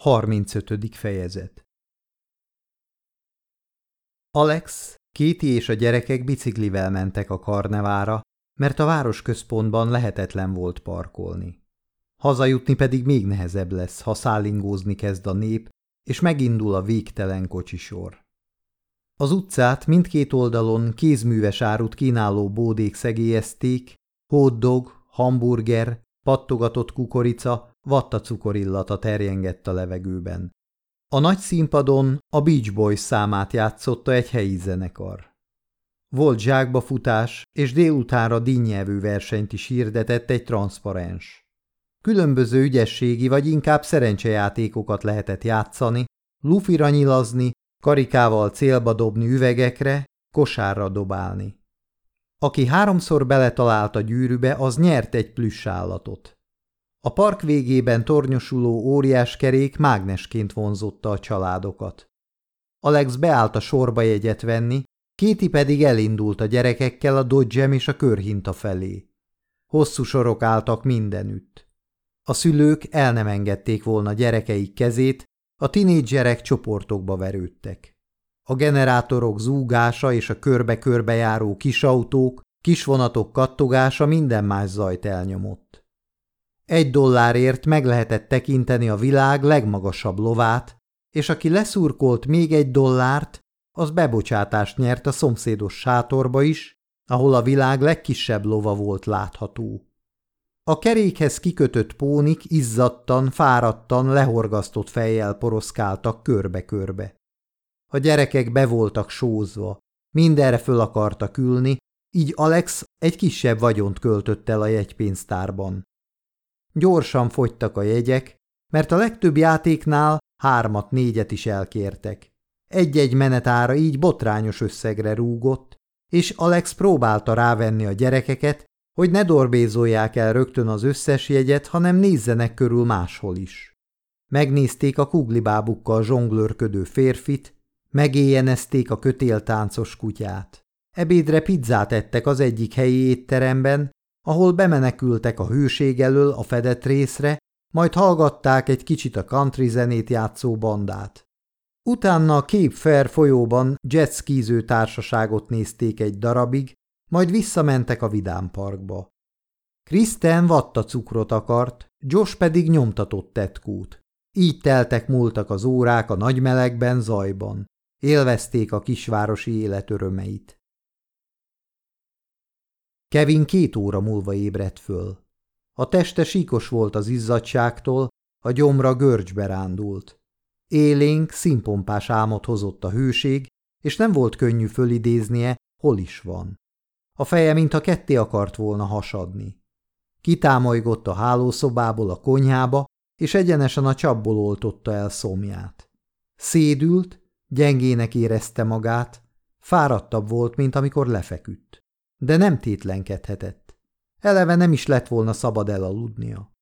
35. fejezet Alex, Kéti és a gyerekek biciklivel mentek a karnevára, mert a városközpontban lehetetlen volt parkolni. Hazajutni pedig még nehezebb lesz, ha szállingózni kezd a nép, és megindul a végtelen kocsisor. Az utcát mindkét oldalon kézműves árut kínáló bódék szegélyezték, hotdog, hamburger, pattogatott kukorica, vatta cukorillata terjengett a levegőben. A nagy színpadon a Beach Boys számát játszotta egy helyi zenekar. Volt zsákba futás, és délutánra dinnyelvű versenyt is hirdetett egy transzparens. Különböző ügyességi vagy inkább szerencsejátékokat lehetett játszani, lufira nyilazni, karikával célba dobni üvegekre, kosárra dobálni. Aki háromszor beletalált a gyűrűbe, az nyert egy plüss állatot. A park végében tornyosuló óriás kerék mágnesként vonzotta a családokat. Alex beállt a sorba jegyet venni, Kéti pedig elindult a gyerekekkel a dodgem és a körhinta felé. Hosszú sorok álltak mindenütt. A szülők el nem engedték volna gyerekeik kezét, a tinédzserek csoportokba verődtek. A generátorok zúgása és a körbe-körbe járó kisautók, kisvonatok kattogása minden más zajt elnyomott. Egy dollárért meg lehetett tekinteni a világ legmagasabb lovát, és aki leszurkolt még egy dollárt, az bebocsátást nyert a szomszédos sátorba is, ahol a világ legkisebb lova volt látható. A kerékhez kikötött pónik izzadtan, fáradtan, lehorgasztott fejjel poroszkáltak körbe-körbe. A gyerekek be voltak sózva, mindenre föl akartak ülni, így Alex egy kisebb vagyont költött el a jegypénztárban. Gyorsan fogytak a jegyek, mert a legtöbb játéknál hármat-négyet is elkértek. Egy-egy menetára így botrányos összegre rúgott, és Alex próbálta rávenni a gyerekeket, hogy ne dorbézolják el rögtön az összes jegyet, hanem nézzenek körül máshol is. Megnézték a kuglibábukkal zsonglőrködő férfit, megéjjenezték a kötéltáncos kutyát. Ebédre pizzát ettek az egyik helyi étteremben, ahol bemenekültek a hőség elől a fedett részre, majd hallgatták egy kicsit a country zenét játszó bandát. Utána a Cape Fair folyóban jetskíző társaságot nézték egy darabig, majd visszamentek a vidámparkba. Kristen vatta cukrot akart, Josh pedig nyomtatott tetkút. Így teltek múltak az órák a nagy melegben, zajban. Élvezték a kisvárosi élet örömeit. Kevin két óra múlva ébredt föl. A teste síkos volt az izzadságtól, a gyomra görcsbe rándult. Élénk, színpompás álmot hozott a hőség, és nem volt könnyű fölidéznie, hol is van. A feje, mintha ketté akart volna hasadni. Kitámolygott a hálószobából a konyhába, és egyenesen a csapból oltotta el szomját. Szédült, gyengének érezte magát, fáradtabb volt, mint amikor lefeküdt de nem tétlenkedhetett. Eleve nem is lett volna szabad elaludnia.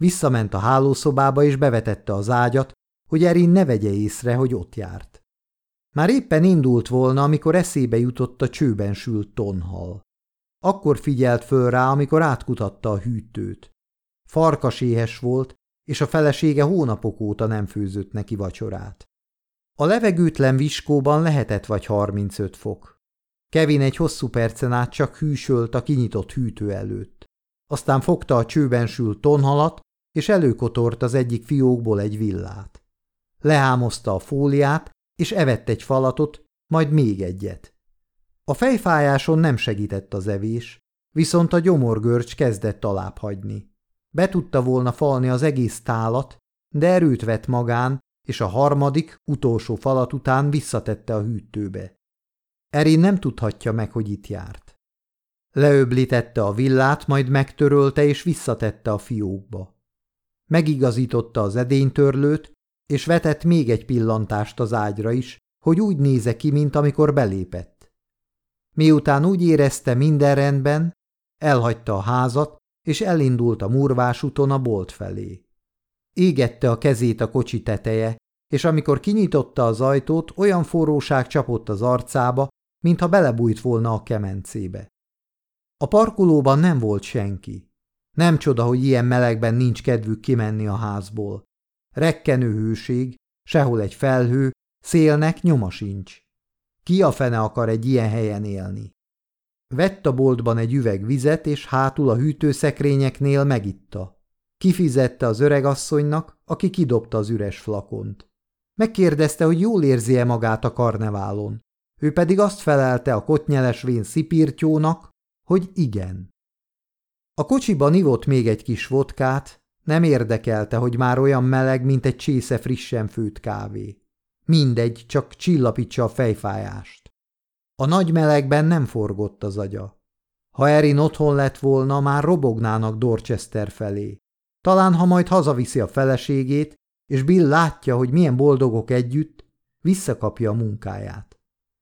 Visszament a hálószobába és bevetette az ágyat, hogy Erin ne vegye észre, hogy ott járt. Már éppen indult volna, amikor eszébe jutott a csőben sült tonhal. Akkor figyelt föl rá, amikor átkutatta a hűtőt. Farkas éhes volt, és a felesége hónapok óta nem főzött neki vacsorát. A levegőtlen viskóban lehetett vagy 35 fok. Kevin egy hosszú percen át csak hűsölt a kinyitott hűtő előtt. Aztán fogta a csőben sült tonhalat, és előkotort az egyik fiókból egy villát. Lehámozta a fóliát, és evett egy falatot, majd még egyet. A fejfájáson nem segített az evés, viszont a gyomorgörcs kezdett alább hagyni. Be tudta volna falni az egész tálat, de erőt vett magán, és a harmadik, utolsó falat után visszatette a hűtőbe. Erin nem tudhatja meg, hogy itt járt. Leöblítette a villát, majd megtörölte és visszatette a fiókba. Megigazította az edénytörlőt, és vetett még egy pillantást az ágyra is, hogy úgy néze ki, mint amikor belépett. Miután úgy érezte minden rendben, elhagyta a házat, és elindult a murvás úton a bolt felé. Égette a kezét a kocsi teteje, és amikor kinyitotta az ajtót, olyan forróság csapott az arcába, mintha belebújt volna a kemencébe. A parkolóban nem volt senki. Nem csoda, hogy ilyen melegben nincs kedvük kimenni a házból. Rekkenő hőség, sehol egy felhő, szélnek nyoma sincs. Ki a fene akar egy ilyen helyen élni? Vett a boltban egy üveg vizet, és hátul a hűtőszekrényeknél megitta. Kifizette az öregasszonynak, aki kidobta az üres flakont. Megkérdezte, hogy jól érzi-e magát a karneválon. Ő pedig azt felelte a kotnyeles vén szipírtyónak, hogy igen. A kocsiban ivott még egy kis vodkát, nem érdekelte, hogy már olyan meleg, mint egy csésze frissen főtt kávé. Mindegy, csak csillapítsa a fejfájást. A nagy melegben nem forgott az agya. Ha Erin otthon lett volna, már robognának Dorchester felé. Talán, ha majd hazaviszi a feleségét, és Bill látja, hogy milyen boldogok együtt, visszakapja a munkáját.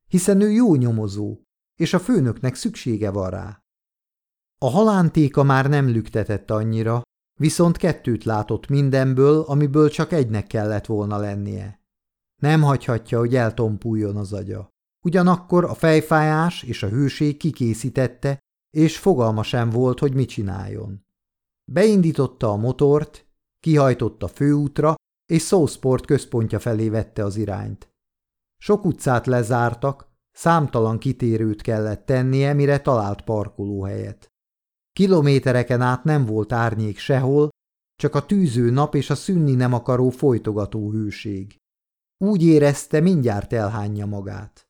Hiszen ő jó nyomozó, és a főnöknek szüksége van rá. A halántéka már nem lüktetett annyira, viszont kettőt látott mindenből, amiből csak egynek kellett volna lennie. Nem hagyhatja, hogy eltompuljon az agya. Ugyanakkor a fejfájás és a hőség kikészítette, és fogalma sem volt, hogy mit csináljon. Beindította a motort, kihajtott a főútra, és Szósport központja felé vette az irányt. Sok utcát lezártak, számtalan kitérőt kellett tennie, mire talált parkolóhelyet. Kilométereken át nem volt árnyék sehol, csak a tűző nap és a szünni nem akaró folytogató hőség. Úgy érezte, mindjárt elhányja magát.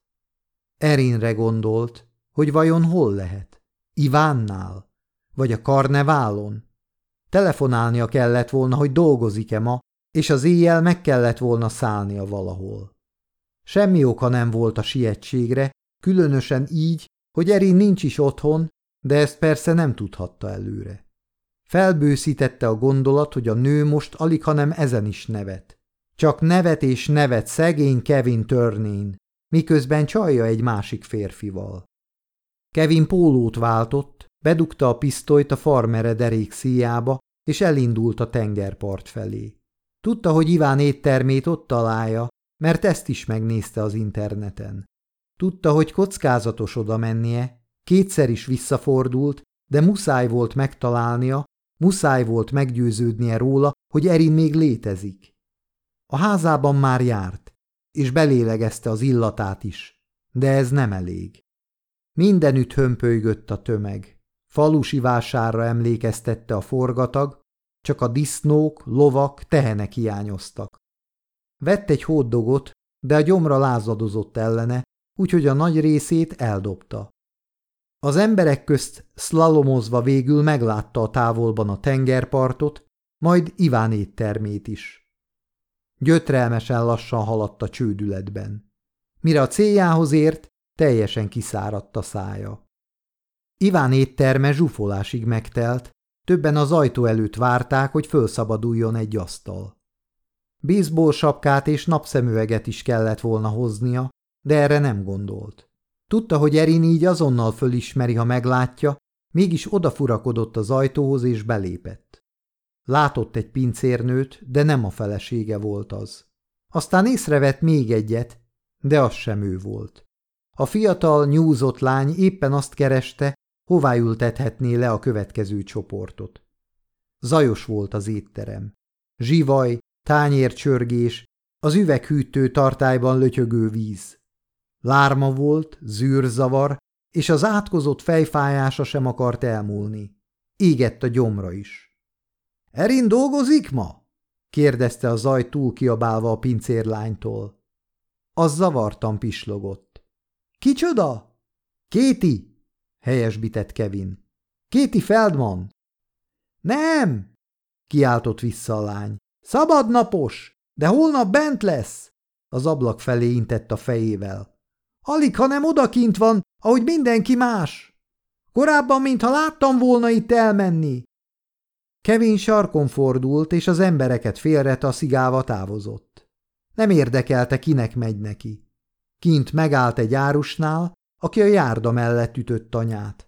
Erinre gondolt, hogy vajon hol lehet? Ivánnál? Vagy a karneválon? Telefonálnia kellett volna, hogy dolgozik-e ma, és az éjjel meg kellett volna szállnia valahol. Semmi oka nem volt a sietségre, különösen így, hogy Erin nincs is otthon, de ezt persze nem tudhatta előre. Felbőszítette a gondolat, hogy a nő most alig, hanem ezen is nevet. Csak nevet és nevet szegény Kevin törnén, miközben csalja egy másik férfival. Kevin pólót váltott, bedugta a pisztolyt a farmere derék szíjába, és elindult a tengerpart felé. Tudta, hogy Iván éttermét ott találja, mert ezt is megnézte az interneten. Tudta, hogy kockázatos oda mennie, kétszer is visszafordult, de muszáj volt megtalálnia, muszáj volt meggyőződnie róla, hogy Erin még létezik. A házában már járt, és belélegezte az illatát is, de ez nem elég. Mindenütt hömpölygött a tömeg. Falusi vásárra emlékeztette a forgatag, csak a disznók, lovak, tehenek hiányoztak. Vett egy hóddogot, de a gyomra lázadozott ellene, úgyhogy a nagy részét eldobta. Az emberek közt szlalomozva végül meglátta a távolban a tengerpartot, majd Iván éttermét is. Gyötrelmesen lassan haladt a csődületben. Mire a céljához ért, teljesen kiszáradt a szája. Iván étterme zsúfolásig megtelt, többen az ajtó előtt várták, hogy fölszabaduljon egy asztal. Baseball sapkát és napszemüveget is kellett volna hoznia, de erre nem gondolt. Tudta, hogy Erin így azonnal fölismeri, ha meglátja, mégis odafurakodott az ajtóhoz és belépett. Látott egy pincérnőt, de nem a felesége volt az. Aztán észrevett még egyet, de az sem ő volt. A fiatal, nyúzott lány éppen azt kereste, hová ültethetné le a következő csoportot. Zajos volt az étterem. Zsivaj, tányércsörgés, az üveghűtő tartályban lötyögő víz. Lárma volt, zűrzavar, és az átkozott fejfájása sem akart elmúlni. Égett a gyomra is. – Erin dolgozik ma? – kérdezte a zaj túl kiabálva a pincérlánytól. Az zavartan pislogott. – Kicsoda? – Kéti! – helyesbített Kevin. – Kéti Feldman! – Nem! – kiáltott vissza a lány. – Szabadnapos, de holnap bent lesz! Az ablak felé intett a fejével. Alig, hanem odakint van, ahogy mindenki más. Korábban, mintha láttam volna itt elmenni. Kevin sarkon fordult, és az embereket félre taszigálva távozott. Nem érdekelte, kinek megy neki. Kint megállt egy árusnál, aki a járda mellett ütött anyát.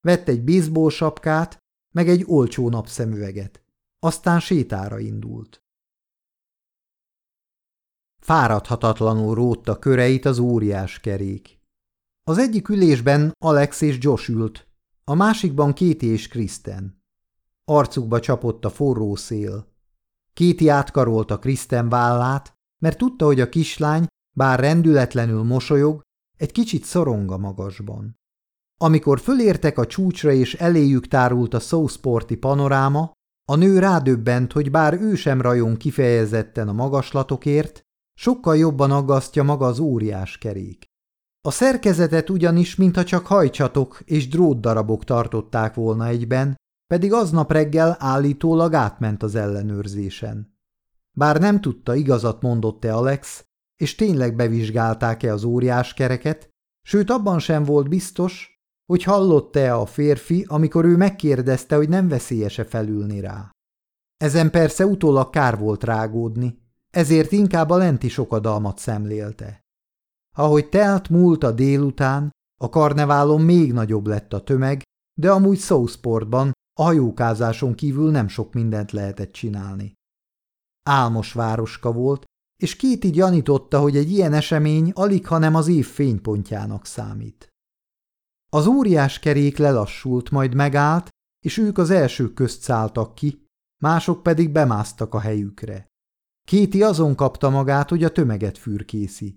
Vett egy baseball sapkát, meg egy olcsó napszemüveget. Aztán sétára indult. Fáradhatatlanul rótta köreit az óriás kerék. Az egyik ülésben Alex és Josh ült, a másikban Kéti és Kristen. Arcukba csapott a forró szél. Kéti átkarolta Kristen vállát, mert tudta, hogy a kislány, bár rendületlenül mosolyog, egy kicsit szorong a magasban. Amikor fölértek a csúcsra és eléjük tárult a szószporti panoráma, a nő rádöbbent, hogy bár ő sem rajon kifejezetten a magaslatokért, sokkal jobban aggasztja maga az óriás kerék. A szerkezetet ugyanis, mintha csak hajcsatok és drótdarabok tartották volna egyben, pedig aznap reggel állítólag átment az ellenőrzésen. Bár nem tudta, igazat mondott-e Alex, és tényleg bevizsgálták-e az óriás kereket, sőt abban sem volt biztos, hogy hallott-e a férfi, amikor ő megkérdezte, hogy nem veszélyese felülni rá. Ezen persze utólag kár volt rágódni, ezért inkább a lenti sokadalmat szemlélte. Ahogy telt múlt a délután, a karneválon még nagyobb lett a tömeg, de amúgy Southportban a hajókázáson kívül nem sok mindent lehetett csinálni. Álmos városka volt, és két így gyanította, hogy egy ilyen esemény alig, hanem az év fénypontjának számít. Az óriás kerék lelassult, majd megállt, és ők az elsők közt szálltak ki, mások pedig bemásztak a helyükre. Kéti azon kapta magát, hogy a tömeget fürkészi.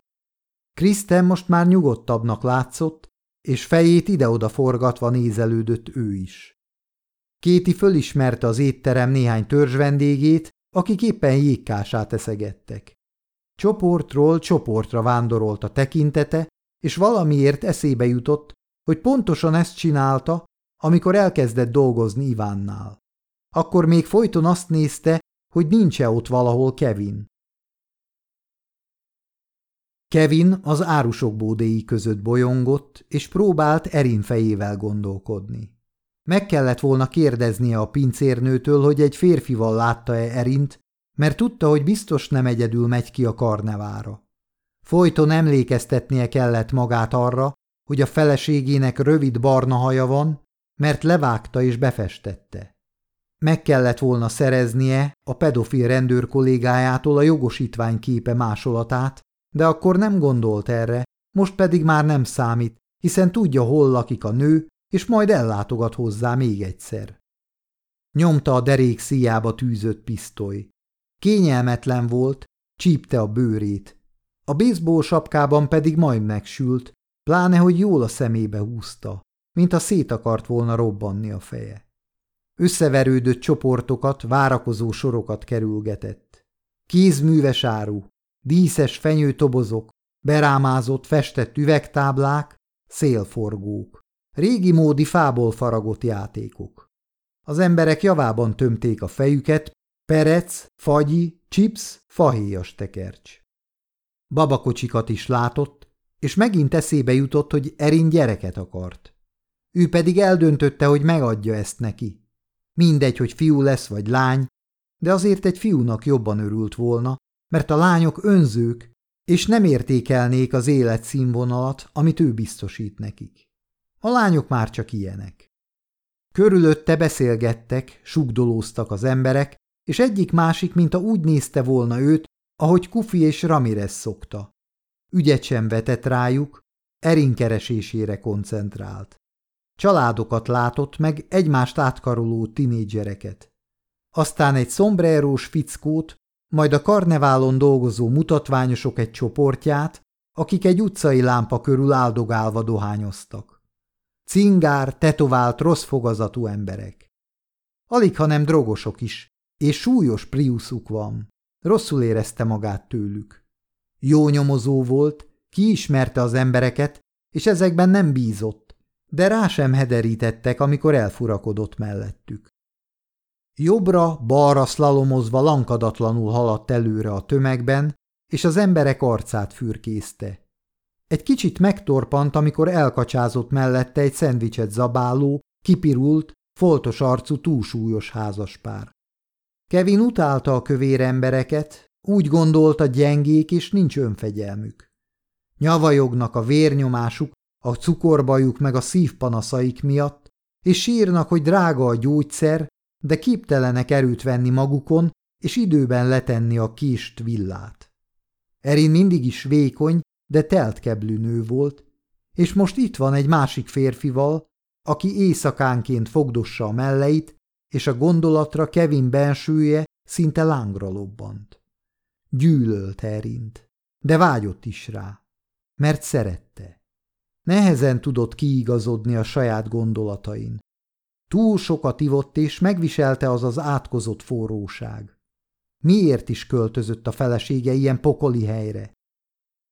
Kristen most már nyugodtabbnak látszott, és fejét ide-oda forgatva nézelődött ő is. Kéti fölismerte az étterem néhány törzs vendégét, akik éppen jégkását eszegettek. Csoportról csoportra vándorolt a tekintete, és valamiért eszébe jutott, hogy pontosan ezt csinálta, amikor elkezdett dolgozni Ivánnál. Akkor még folyton azt nézte, hogy nincs-e ott valahol Kevin. Kevin az árusok bódéi között bolyongott, és próbált Erin fejével gondolkodni. Meg kellett volna kérdeznie a pincérnőtől, hogy egy férfival látta-e Erint, mert tudta, hogy biztos nem egyedül megy ki a karnevára. Folyton emlékeztetnie kellett magát arra, hogy a feleségének rövid barna haja van, mert levágta és befestette. Meg kellett volna szereznie a pedofil rendőr kollégájától a jogosítvány képe másolatát, de akkor nem gondolt erre, most pedig már nem számít, hiszen tudja, hol lakik a nő, és majd ellátogat hozzá még egyszer. Nyomta a derék szíjába tűzött pisztoly. Kényelmetlen volt, csípte a bőrét. A baseball sapkában pedig majd megsült, pláne, hogy jól a szemébe húzta, mint a szét akart volna robbanni a feje. Összeverődött csoportokat, várakozó sorokat kerülgetett. Kézműves áru, díszes fenyőtobozok, berámázott, festett üvegtáblák, szélforgók, régi módi fából faragott játékok. Az emberek javában tömték a fejüket, perec, fagyi, chips, fahéjas tekercs. Babakocsikat is látott, és megint eszébe jutott, hogy Erin gyereket akart. Ő pedig eldöntötte, hogy megadja ezt neki. Mindegy, hogy fiú lesz vagy lány, de azért egy fiúnak jobban örült volna, mert a lányok önzők, és nem értékelnék az életszínvonalat, amit ő biztosít nekik. A lányok már csak ilyenek. Körülötte beszélgettek, sugdolóztak az emberek, és egyik-másik, mintha úgy nézte volna őt, ahogy Kufi és Ramirez szokta. Ügyet sem vetett rájuk, Erin keresésére koncentrált. Családokat látott meg egymást átkaroló tinédzsereket. Aztán egy szombrerós fickót, majd a karneválon dolgozó mutatványosok egy csoportját, akik egy utcai lámpa körül áldogálva dohányoztak. Cingár, tetovált, rossz fogazatú emberek. Alig, hanem drogosok is, és súlyos priuszuk van. Rosszul érezte magát tőlük. Jó nyomozó volt, kiismerte az embereket, és ezekben nem bízott, de rá sem hederítettek, amikor elfurakodott mellettük. Jobbra, balra szlalomozva lankadatlanul haladt előre a tömegben, és az emberek arcát fürkészte. Egy kicsit megtorpant, amikor elkacsázott mellette egy szendvicset zabáló, kipirult, foltos arcú túlsúlyos házaspár. Kevin utálta a kövér embereket, úgy gondolta gyengék és nincs önfegyelmük. Nyavajognak a vérnyomásuk, a cukorbajuk meg a szívpanaszaik miatt, és sírnak, hogy drága a gyógyszer, de képtelenek erőt venni magukon, és időben letenni a kist villát. Erin mindig is vékony, de teltkeblű nő volt, és most itt van egy másik férfival, aki éjszakánként fogdossa a melleit, és a gondolatra Kevin bensője szinte lángra lobbant. Gyűlölt Erint, de vágyott is rá, mert szerette. Nehezen tudott kiigazodni a saját gondolatain. Túl sokat ivott, és megviselte az az átkozott forróság. Miért is költözött a felesége ilyen pokoli helyre?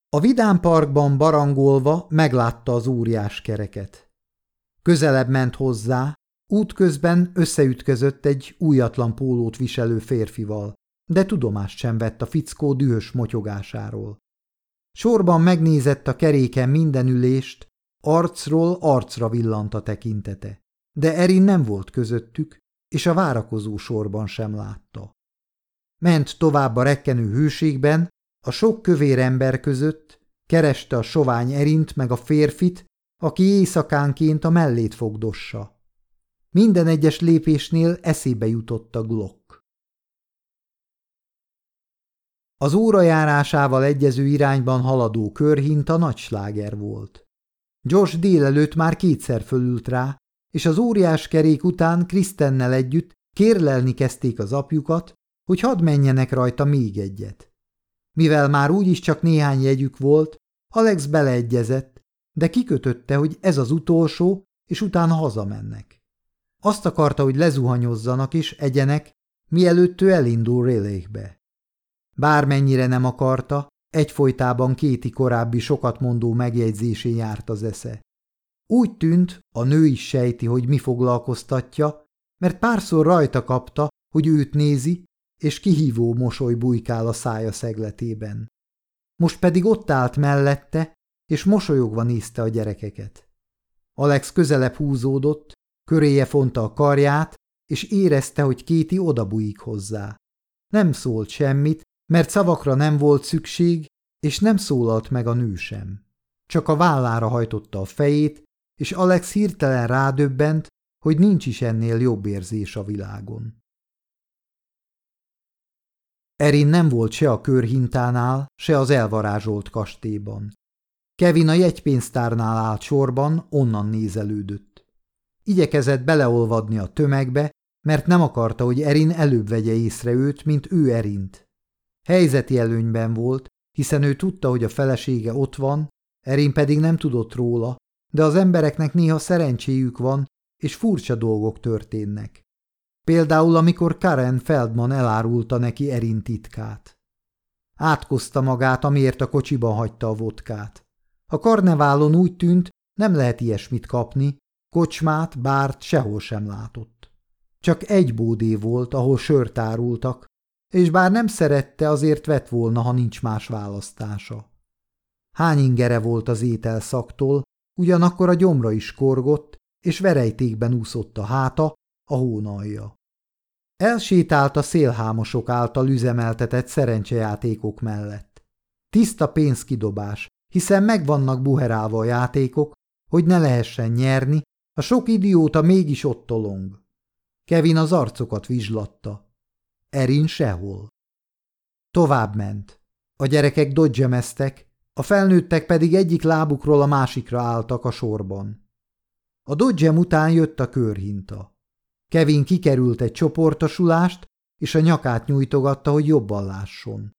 A Vidám parkban barangolva meglátta az óriás kereket. Közelebb ment hozzá, útközben összeütközött egy újatlan pólót viselő férfival, de tudomást sem vett a fickó dühös motyogásáról. Sorban megnézett a keréken minden ülést, arcról arcra villant a tekintete, de Erin nem volt közöttük, és a várakozó sorban sem látta. Ment tovább a rekkenő hőségben, a sok kövér ember között, kereste a sovány erint meg a férfit, aki éjszakánként a mellét fogdossa. Minden egyes lépésnél eszébe jutott a Glock. Az órajárásával egyező irányban haladó körhinta nagy sláger volt. Josh délelőtt már kétszer fölült rá, és az óriás kerék után Krisztennel együtt kérlelni kezdték az apjukat, hogy hadd menjenek rajta még egyet. Mivel már úgyis csak néhány jegyük volt, Alex beleegyezett, de kikötötte, hogy ez az utolsó, és utána hazamennek. Azt akarta, hogy lezuhanyozzanak és egyenek, mielőtt ő elindul Rélékbe. Bármennyire nem akarta, egyfolytában kéti korábbi sokat mondó megjegyzésén járt az esze. Úgy tűnt, a nő is sejti, hogy mi foglalkoztatja, mert párszor rajta kapta, hogy őt nézi, és kihívó mosoly bujkál a szája szegletében. Most pedig ott állt mellette, és mosolyogva nézte a gyerekeket. Alex közelebb húzódott, köréje fonta a karját, és érezte, hogy Kéti odabújik hozzá. Nem szólt semmit, mert szavakra nem volt szükség, és nem szólalt meg a nő sem. Csak a vállára hajtotta a fejét, és Alex hirtelen rádöbbent, hogy nincs is ennél jobb érzés a világon. Erin nem volt se a körhintánál, se az elvarázsolt kastélyban. Kevin a jegypénztárnál állt sorban, onnan nézelődött. Igyekezett beleolvadni a tömegbe, mert nem akarta, hogy Erin előbb vegye észre őt, mint ő Erint. Helyzeti előnyben volt, hiszen ő tudta, hogy a felesége ott van, Erin pedig nem tudott róla, de az embereknek néha szerencséjük van, és furcsa dolgok történnek. Például, amikor Karen Feldman elárulta neki Erin titkát. Átkozta magát, amiért a kocsiban hagyta a vodkát. A karneválon úgy tűnt, nem lehet ilyesmit kapni, kocsmát, bárt sehol sem látott. Csak egy bódé volt, ahol sört árultak, és bár nem szerette, azért vett volna, ha nincs más választása. Hány ingere volt az étel szaktól, ugyanakkor a gyomra is korgott, és verejtékben úszott a háta, a hónalja. Elsétált a szélhámosok által üzemeltetett szerencsejátékok mellett. Tiszta pénzkidobás, hiszen megvannak buherálva a játékok, hogy ne lehessen nyerni, a sok idióta mégis ott tolong. Kevin az arcokat vizslatta. Erin sehol. Tovább ment. A gyerekek dodgemeztek, a felnőttek pedig egyik lábukról a másikra álltak a sorban. A dodgem után jött a körhinta. Kevin kikerült egy csoportosulást, és a nyakát nyújtogatta, hogy jobban lásson.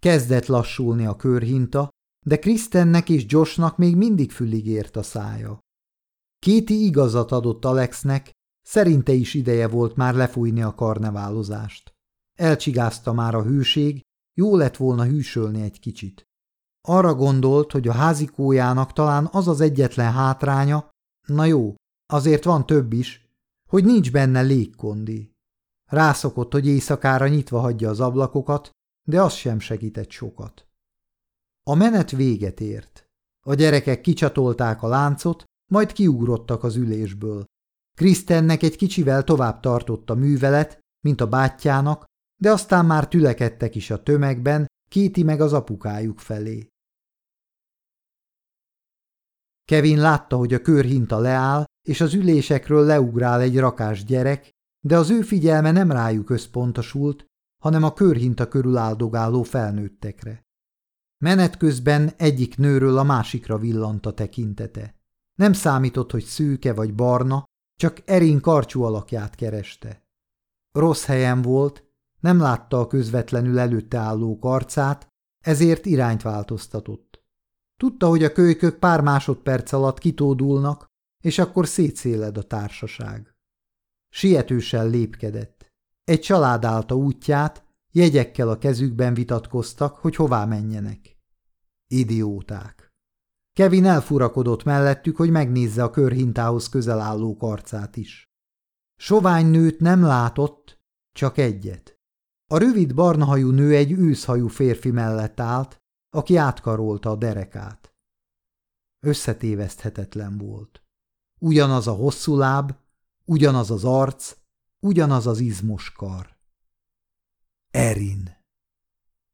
Kezdett lassulni a körhinta, de Krisztennek és Joshnak még mindig fülig ért a szája. Kéti igazat adott Alexnek, szerinte is ideje volt már lefújni a karneválozást. Elcsigázta már a hűség, jó lett volna hűsölni egy kicsit. Arra gondolt, hogy a házikójának talán az az egyetlen hátránya, na jó, azért van több is, hogy nincs benne légkondi. Rászokott, hogy éjszakára nyitva hagyja az ablakokat, de az sem segített sokat. A menet véget ért. A gyerekek kicsatolták a láncot, majd kiugrottak az ülésből. Krisztennek egy kicsivel tovább tartott a művelet, mint a bátyjának, de aztán már tülekedtek is a tömegben, Kéti meg az apukájuk felé. Kevin látta, hogy a körhinta leáll, és az ülésekről leugrál egy rakás gyerek, de az ő figyelme nem rájuk összpontosult, hanem a körhinta körül áldogáló felnőttekre. Menet közben egyik nőről a másikra villant a tekintete. Nem számított, hogy szűke vagy barna, csak Erin karcsú alakját kereste. Rossz helyen volt, nem látta a közvetlenül előtte álló karcát, ezért irányt változtatott. Tudta, hogy a kölykök pár másodperc alatt kitódulnak, és akkor szétszéled a társaság. Sietősen lépkedett. Egy család állta útját, jegyekkel a kezükben vitatkoztak, hogy hová menjenek. Idióták. Kevin elfurakodott mellettük, hogy megnézze a körhintához közel álló karcát is. Sovány nőt nem látott, csak egyet. A rövid barnahajú nő egy őszhajú férfi mellett állt, aki átkarolta a derekát. Összetéveszthetetlen volt. Ugyanaz a hosszú láb, ugyanaz az arc, ugyanaz az izmos kar. Erin.